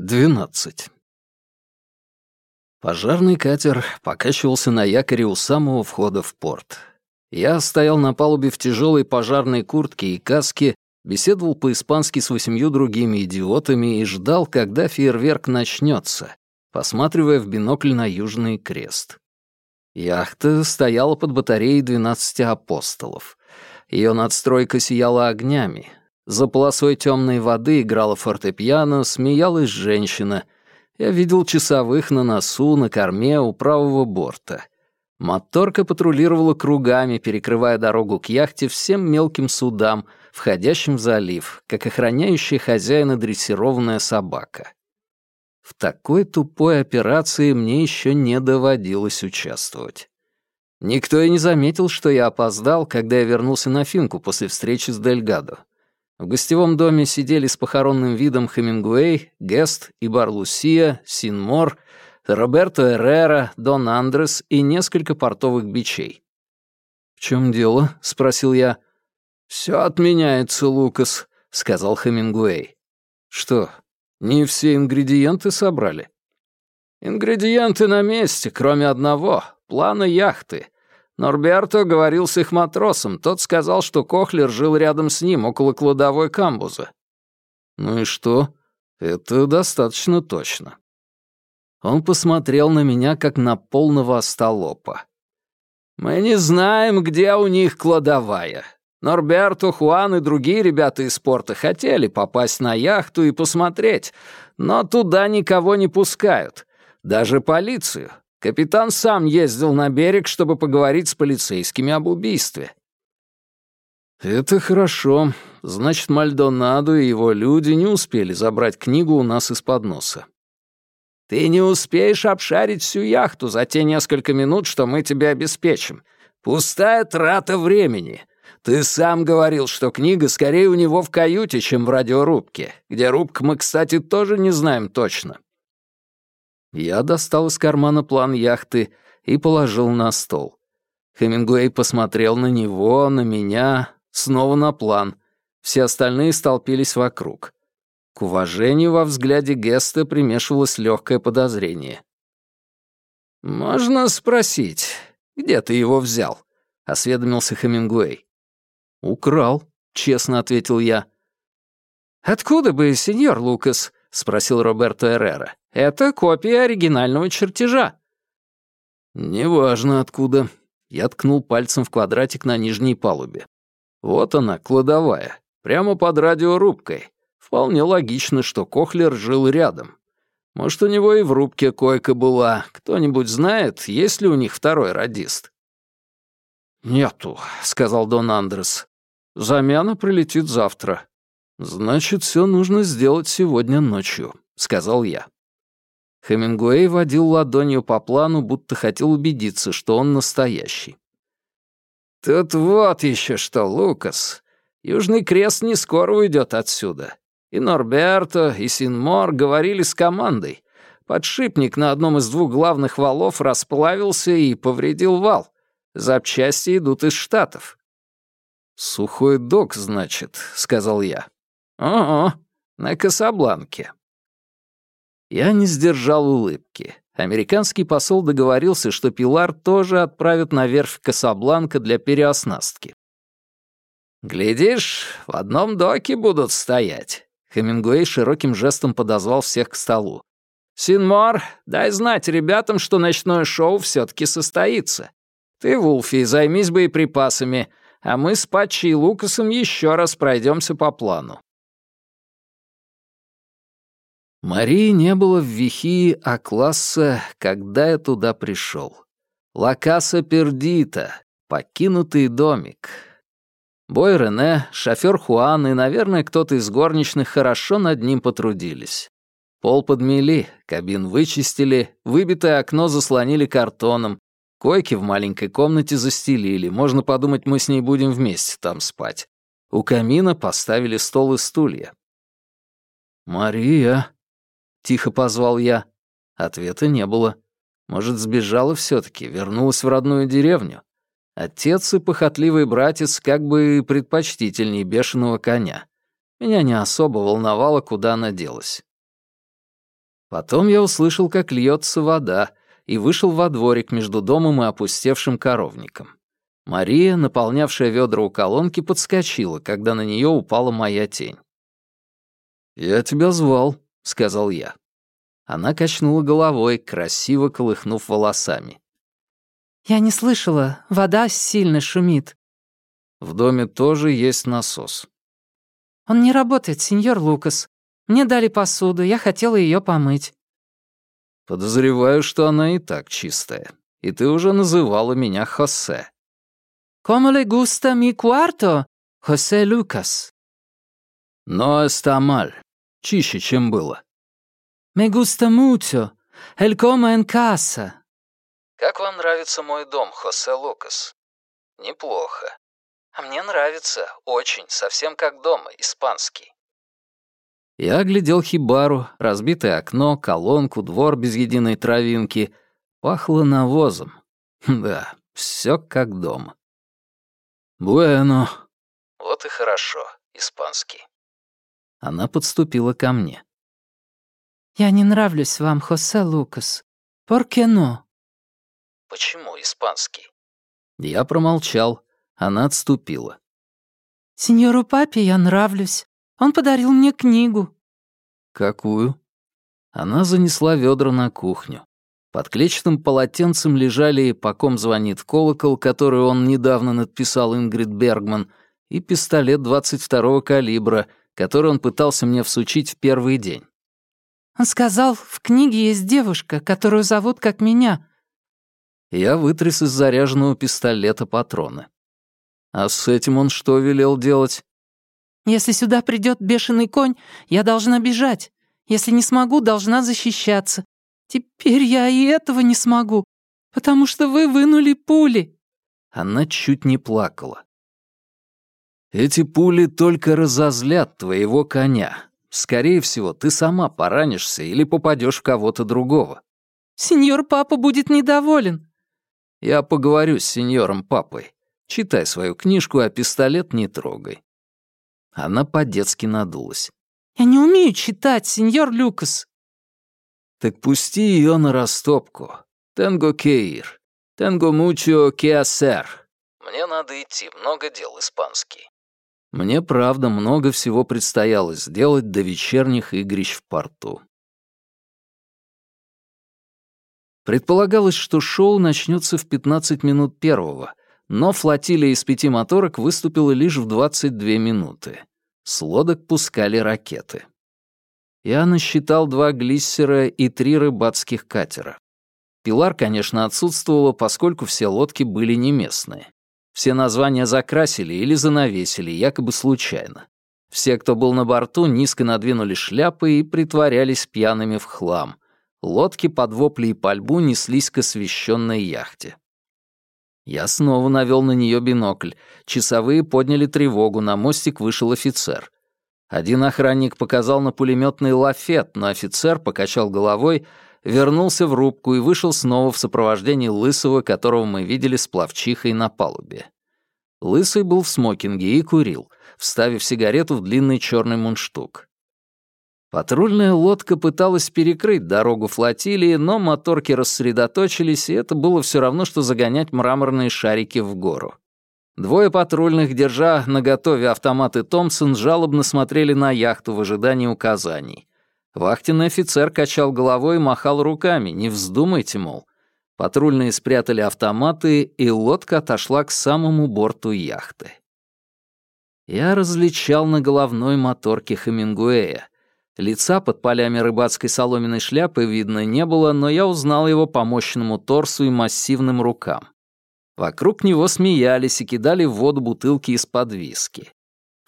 12. Пожарный катер покачивался на якоре у самого входа в порт. Я стоял на палубе в тяжелой пожарной куртке и каске, беседовал по-испански с восемью другими идиотами и ждал, когда фейерверк начнется, посматривая в бинокль на Южный Крест. Яхта стояла под батареей двенадцати апостолов. Ее надстройка сияла огнями, за полосой темной воды играла фортепиано, смеялась женщина. Я видел часовых на носу, на корме, у правого борта. Моторка патрулировала кругами, перекрывая дорогу к яхте всем мелким судам, входящим в залив, как охраняющая хозяина дрессированная собака. В такой тупой операции мне еще не доводилось участвовать. Никто и не заметил, что я опоздал, когда я вернулся на Финку после встречи с Дельгадо. В гостевом доме сидели с похоронным видом Хемингуэй, Гест, Ибар Лусия, Синмор, Роберто Эррера, Дон Андрес и несколько портовых бичей. «В чем дело?» — спросил я. «Все отменяется, Лукас», — сказал Хемингуэй. «Что, не все ингредиенты собрали?» «Ингредиенты на месте, кроме одного — плана яхты. Норберто говорил с их матросом. Тот сказал, что Кохлер жил рядом с ним, около кладовой камбуза. Ну и что? Это достаточно точно. Он посмотрел на меня, как на полного остолопа. «Мы не знаем, где у них кладовая. Норберто, Хуан и другие ребята из порта хотели попасть на яхту и посмотреть, но туда никого не пускают. Даже полицию. Капитан сам ездил на берег, чтобы поговорить с полицейскими об убийстве. «Это хорошо. Значит, Мальдонадо и его люди не успели забрать книгу у нас из-под носа». «Ты не успеешь обшарить всю яхту за те несколько минут, что мы тебе обеспечим. Пустая трата времени. Ты сам говорил, что книга скорее у него в каюте, чем в радиорубке, где рубка мы, кстати, тоже не знаем точно». Я достал из кармана план яхты и положил на стол. Хемингуэй посмотрел на него, на меня, снова на план. Все остальные столпились вокруг. К уважению во взгляде Геста примешивалось легкое подозрение. «Можно спросить, где ты его взял?» — осведомился Хемингуэй. «Украл», — честно ответил я. «Откуда бы, сеньор Лукас?» — спросил Роберто Эррера. «Это копия оригинального чертежа». «Неважно откуда». Я ткнул пальцем в квадратик на нижней палубе. «Вот она, кладовая, прямо под радиорубкой. Вполне логично, что Кохлер жил рядом. Может, у него и в рубке койка была. Кто-нибудь знает, есть ли у них второй радист?» «Нету», — сказал Дон Андрес. «Замена прилетит завтра. «Значит, все нужно сделать сегодня ночью», — сказал я. Хемингуэй водил ладонью по плану, будто хотел убедиться, что он настоящий. «Тут вот еще что, Лукас. Южный крест не скоро уйдет отсюда. И Норберто, и Синмор говорили с командой. Подшипник на одном из двух главных валов расплавился и повредил вал. Запчасти идут из Штатов». «Сухой док, значит», — сказал я. «Ого, на Касабланке». Я не сдержал улыбки. Американский посол договорился, что Пилар тоже отправят на верфь Касабланка для переоснастки. «Глядишь, в одном доке будут стоять», — Хемингуэй широким жестом подозвал всех к столу. «Синмор, дай знать ребятам, что ночное шоу все-таки состоится. Ты, Вулфи, займись боеприпасами, а мы с Патчи и Лукасом еще раз пройдемся по плану. Марии не было в Вихии, а класса, когда я туда пришел. Лакаса Пердита, покинутый домик. Бой Рене, шофер Хуан и, наверное, кто-то из горничных хорошо над ним потрудились. Пол подмели, кабин вычистили, выбитое окно заслонили картоном, койки в маленькой комнате застелили, можно подумать, мы с ней будем вместе там спать. У камина поставили стол и стулья. «Мария», — тихо позвал я. Ответа не было. Может, сбежала все таки вернулась в родную деревню? Отец и похотливый братец как бы предпочтительнее бешеного коня. Меня не особо волновало, куда она делась. Потом я услышал, как льется вода, и вышел во дворик между домом и опустевшим коровником. Мария, наполнявшая ведра у колонки, подскочила, когда на нее упала моя тень. «Я тебя звал», — сказал я. Она качнула головой, красиво колыхнув волосами. «Я не слышала. Вода сильно шумит». «В доме тоже есть насос». «Он не работает, сеньор Лукас. Мне дали посуду, я хотела ее помыть». «Подозреваю, что она и так чистая. И ты уже называла меня Хосе». «Como le gusta mi cuarto, Хосе Лукас?» «Но эстамаль. Чище, чем было». «Me gusta mucho. El como en casa». «Как вам нравится мой дом, Хосе Лукас?» «Неплохо. А мне нравится. Очень. Совсем как дома. Испанский». Я оглядел хибару, разбитое окно, колонку, двор без единой травинки. Пахло навозом. Да, все как дома. «Буэно». «Вот и хорошо. Испанский». Она подступила ко мне. «Я не нравлюсь вам, Хосе Лукас. Поркено?» «Почему испанский?» Я промолчал. Она отступила. «Сеньору папе я нравлюсь. Он подарил мне книгу». «Какую?» Она занесла ведра на кухню. Под клетчатым полотенцем лежали «По ком звонит колокол», который он недавно надписал Ингрид Бергман, и пистолет 22-го калибра, который он пытался мне всучить в первый день. Он сказал, в книге есть девушка, которую зовут как меня. Я вытряс из заряженного пистолета патроны. А с этим он что велел делать? Если сюда придет бешеный конь, я должна бежать. Если не смогу, должна защищаться. Теперь я и этого не смогу, потому что вы вынули пули. Она чуть не плакала. Эти пули только разозлят твоего коня. Скорее всего, ты сама поранишься или попадешь в кого-то другого. Сеньор папа будет недоволен. Я поговорю с сеньором папой. Читай свою книжку, а пистолет не трогай. Она по-детски надулась. Я не умею читать, сеньор Люкас. Так пусти ее на растопку. Тенго кейр. Тенго мучо кеасер. Мне надо идти, много дел испанский. Мне, правда, много всего предстояло сделать до вечерних игрищ в порту. Предполагалось, что шоу начнется в 15 минут первого, но флотилия из пяти моторок выступила лишь в 22 минуты. С лодок пускали ракеты. Я насчитал два глиссера и три рыбацких катера. Пилар, конечно, отсутствовала, поскольку все лодки были не местные. Все названия закрасили или занавесили, якобы случайно. Все, кто был на борту, низко надвинули шляпы и притворялись пьяными в хлам. Лодки под вопли и пальбу неслись к освещенной яхте. Я снова навел на нее бинокль. Часовые подняли тревогу, на мостик вышел офицер. Один охранник показал на пулеметный лафет, но офицер покачал головой, вернулся в рубку и вышел снова в сопровождении Лысого, которого мы видели с плавчихой на палубе. Лысый был в смокинге и курил, вставив сигарету в длинный черный мундштук. Патрульная лодка пыталась перекрыть дорогу флотилии, но моторки рассредоточились, и это было все равно, что загонять мраморные шарики в гору. Двое патрульных, держа наготове автоматы Томпсон, жалобно смотрели на яхту в ожидании указаний. Вахтенный офицер качал головой и махал руками. «Не вздумайте, мол». Патрульные спрятали автоматы, и лодка отошла к самому борту яхты. Я различал на головной моторке Хемингуэя. Лица под полями рыбацкой соломенной шляпы видно не было, но я узнал его по мощному торсу и массивным рукам. Вокруг него смеялись и кидали в воду бутылки из-под виски.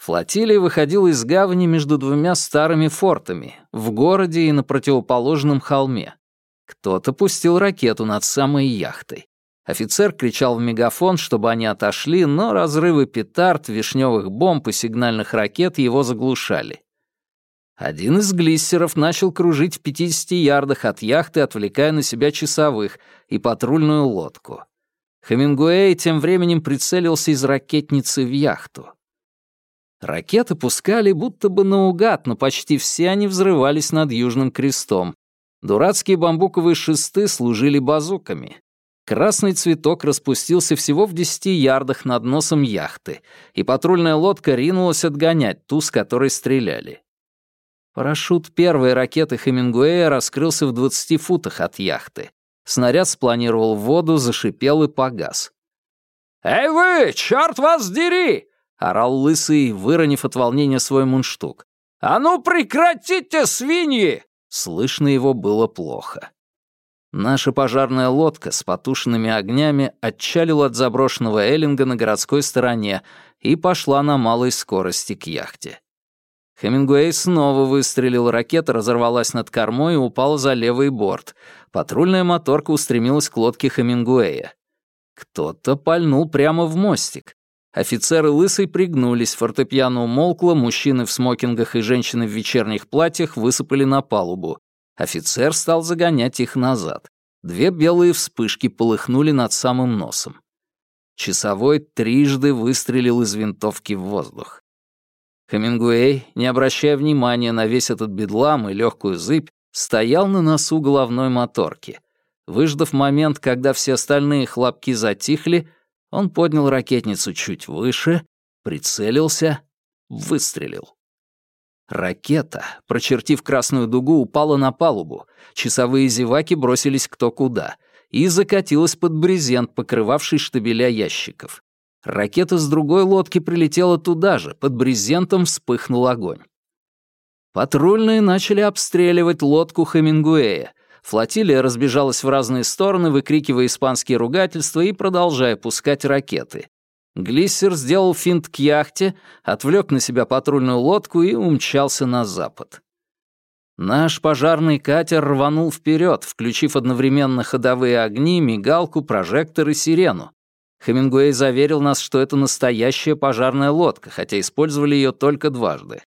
Флотилия выходила из гавани между двумя старыми фортами, в городе и на противоположном холме. Кто-то пустил ракету над самой яхтой. Офицер кричал в мегафон, чтобы они отошли, но разрывы петард, вишневых бомб и сигнальных ракет его заглушали. Один из глиссеров начал кружить в 50 ярдах от яхты, отвлекая на себя часовых и патрульную лодку. Хемингуэй тем временем прицелился из ракетницы в яхту. Ракеты пускали будто бы наугад, но почти все они взрывались над Южным крестом. Дурацкие бамбуковые шесты служили базуками. Красный цветок распустился всего в десяти ярдах над носом яхты, и патрульная лодка ринулась отгонять ту, с которой стреляли. Парашют первой ракеты Хемингуэя раскрылся в 20 футах от яхты. Снаряд спланировал в воду, зашипел и погас. «Эй вы, черт вас дери!» — орал лысый, выронив от волнения свой мундштук. «А ну прекратите, свиньи!» Слышно его было плохо. Наша пожарная лодка с потушенными огнями отчалила от заброшенного Эллинга на городской стороне и пошла на малой скорости к яхте. Хемингуэй снова выстрелил, ракета разорвалась над кормой и упала за левый борт. Патрульная моторка устремилась к лодке Хемингуэя. Кто-то пальнул прямо в мостик. Офицеры лысой пригнулись, фортепиано умолкло, мужчины в смокингах и женщины в вечерних платьях высыпали на палубу. Офицер стал загонять их назад. Две белые вспышки полыхнули над самым носом. Часовой трижды выстрелил из винтовки в воздух. Хемингуэй, не обращая внимания на весь этот бедлам и легкую зыбь, стоял на носу головной моторки. Выждав момент, когда все остальные хлопки затихли, он поднял ракетницу чуть выше, прицелился, выстрелил. Ракета, прочертив красную дугу, упала на палубу. Часовые зеваки бросились кто куда и закатилась под брезент, покрывавший штабеля ящиков. Ракета с другой лодки прилетела туда же, под брезентом вспыхнул огонь. Патрульные начали обстреливать лодку Хемингуэя. Флотилия разбежалась в разные стороны, выкрикивая испанские ругательства и продолжая пускать ракеты. Глиссер сделал финт к яхте, отвлек на себя патрульную лодку и умчался на запад. Наш пожарный катер рванул вперед, включив одновременно ходовые огни, мигалку, прожектор и сирену. Хемингуэй заверил нас, что это настоящая пожарная лодка, хотя использовали ее только дважды.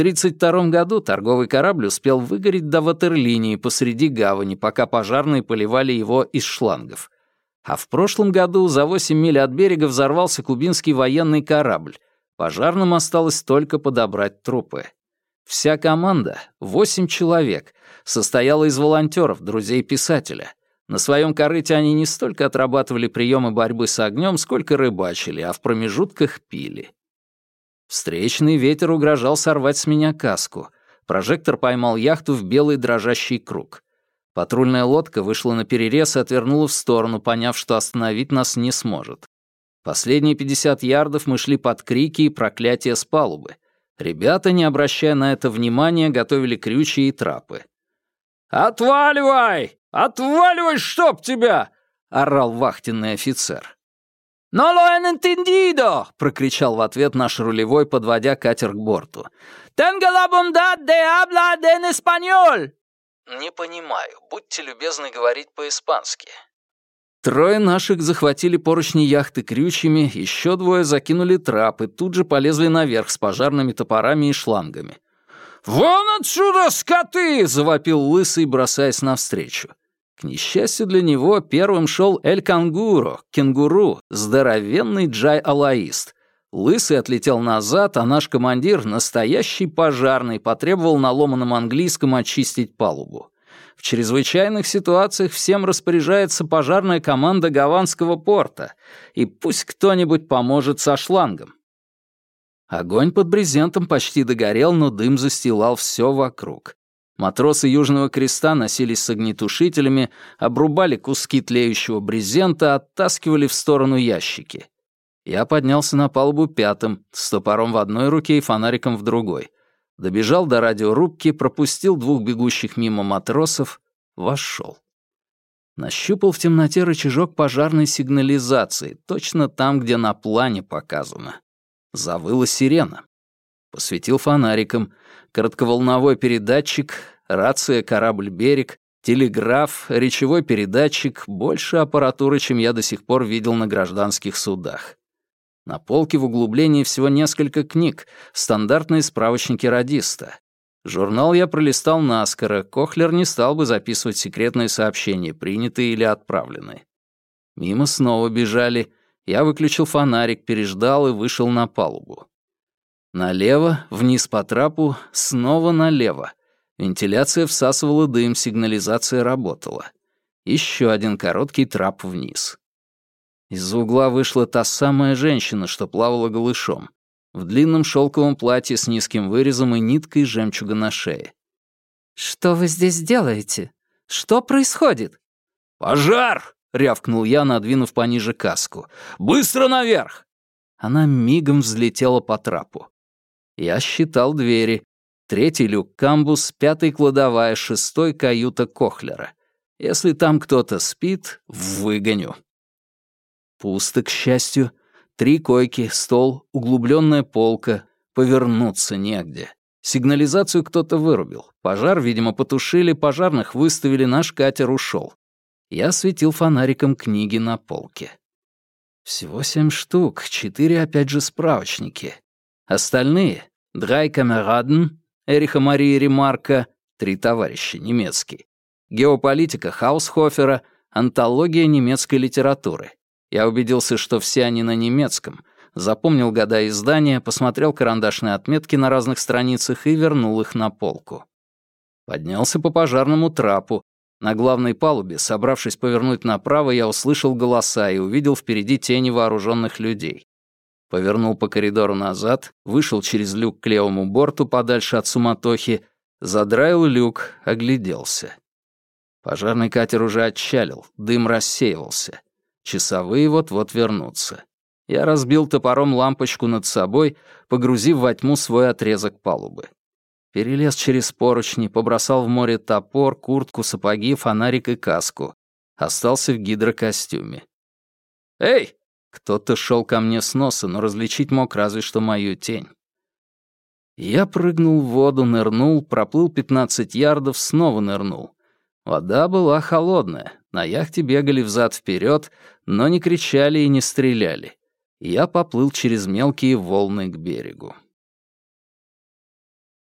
В 1932 году торговый корабль успел выгореть до ватерлинии посреди гавани, пока пожарные поливали его из шлангов. А в прошлом году за 8 миль от берега взорвался кубинский военный корабль. Пожарным осталось только подобрать трупы. Вся команда, 8 человек, состояла из волонтеров, друзей писателя — на своем корыте они не столько отрабатывали приемы борьбы с огнем, сколько рыбачили, а в промежутках пили. Встречный ветер угрожал сорвать с меня каску. Прожектор поймал яхту в белый дрожащий круг. Патрульная лодка вышла на перерез и отвернула в сторону, поняв, что остановить нас не сможет. Последние 50 ярдов мы шли под крики и проклятия с палубы. Ребята, не обращая на это внимания, готовили крючья и трапы. «Отваливай! Отваливай, чтоб тебя!» — орал вахтенный офицер. «Но lo entendido!» — прокричал в ответ наш рулевой, подводя катер к борту. «Tenga la bondad de hablar en español!» «Не понимаю. Будьте любезны говорить по-испански». Трое наших захватили поручни яхты крючьями, еще двое закинули трап и тут же полезли наверх с пожарными топорами и шлангами. «Вон отсюда, скоты!» — завопил лысый, бросаясь навстречу. К несчастью для него, первым шел Эль Кангуро, кенгуру, здоровенный джай-алаист. Лысый отлетел назад, а наш командир, настоящий пожарный, потребовал на ломаном английском очистить палубу. В чрезвычайных ситуациях всем распоряжается пожарная команда Гаванского порта, и пусть кто-нибудь поможет со шлангом. Огонь под брезентом почти догорел, но дым застилал все вокруг. Матросы Южного Креста носились с огнетушителями, обрубали куски тлеющего брезента, оттаскивали в сторону ящики. Я поднялся на палубу пятым, с топором в одной руке и фонариком в другой. Добежал до радиорубки, пропустил двух бегущих мимо матросов, вошел. Нащупал в темноте рычажок пожарной сигнализации, точно там, где на плане показано. Завыла сирена. Посветил фонариком. Коротковолновой передатчик, рация «Корабль-берег», телеграф, речевой передатчик — больше аппаратуры, чем я до сих пор видел на гражданских судах. На полке в углублении всего несколько книг, стандартные справочники радиста. Журнал я пролистал наскоро, Кохлер не стал бы записывать секретные сообщения, принятые или отправленные. Мимо снова бежали — я выключил фонарик, переждал и вышел на палубу. Налево, вниз по трапу, снова налево. Вентиляция всасывала дым, сигнализация работала. Еще один короткий трап вниз. Из-за угла вышла та самая женщина, что плавала голышом, в длинном шелковом платье с низким вырезом и ниткой жемчуга на шее. «Что вы здесь делаете? Что происходит?» «Пожар!» — рявкнул я, надвинув пониже каску. «Быстро наверх!» Она мигом взлетела по трапу. Я считал двери. Третий люк — камбус, пятый — кладовая, шестой — каюта Кохлера. Если там кто-то спит, выгоню. Пусто, к счастью. Три койки, стол, углубленная полка. Повернуться негде. Сигнализацию кто-то вырубил. Пожар, видимо, потушили, пожарных выставили, наш катер ушел. Я светил фонариком книги на полке. Всего семь штук, четыре опять же справочники. Остальные — Драй Камераден, Эриха Марии Ремарка, три товарища, немецкий. Геополитика Хаусхофера, антология немецкой литературы. Я убедился, что все они на немецком, запомнил года издания, посмотрел карандашные отметки на разных страницах и вернул их на полку. Поднялся по пожарному трапу. На главной палубе, собравшись повернуть направо, я услышал голоса и увидел впереди тени вооруженных людей. Повернул по коридору назад, вышел через люк к левому борту подальше от суматохи, задраил люк, огляделся. Пожарный катер уже отчалил, дым рассеивался. Часовые вот-вот вернутся. Я разбил топором лампочку над собой, погрузив во тьму свой отрезок палубы. Перелез через поручни, побросал в море топор, куртку, сапоги, фонарик и каску. Остался в гидрокостюме. «Эй!» Кто-то шел ко мне с носа, но различить мог разве что мою тень. Я прыгнул в воду, нырнул, проплыл 15 ярдов, снова нырнул. Вода была холодная, на яхте бегали взад-вперед, но не кричали и не стреляли. Я поплыл через мелкие волны к берегу.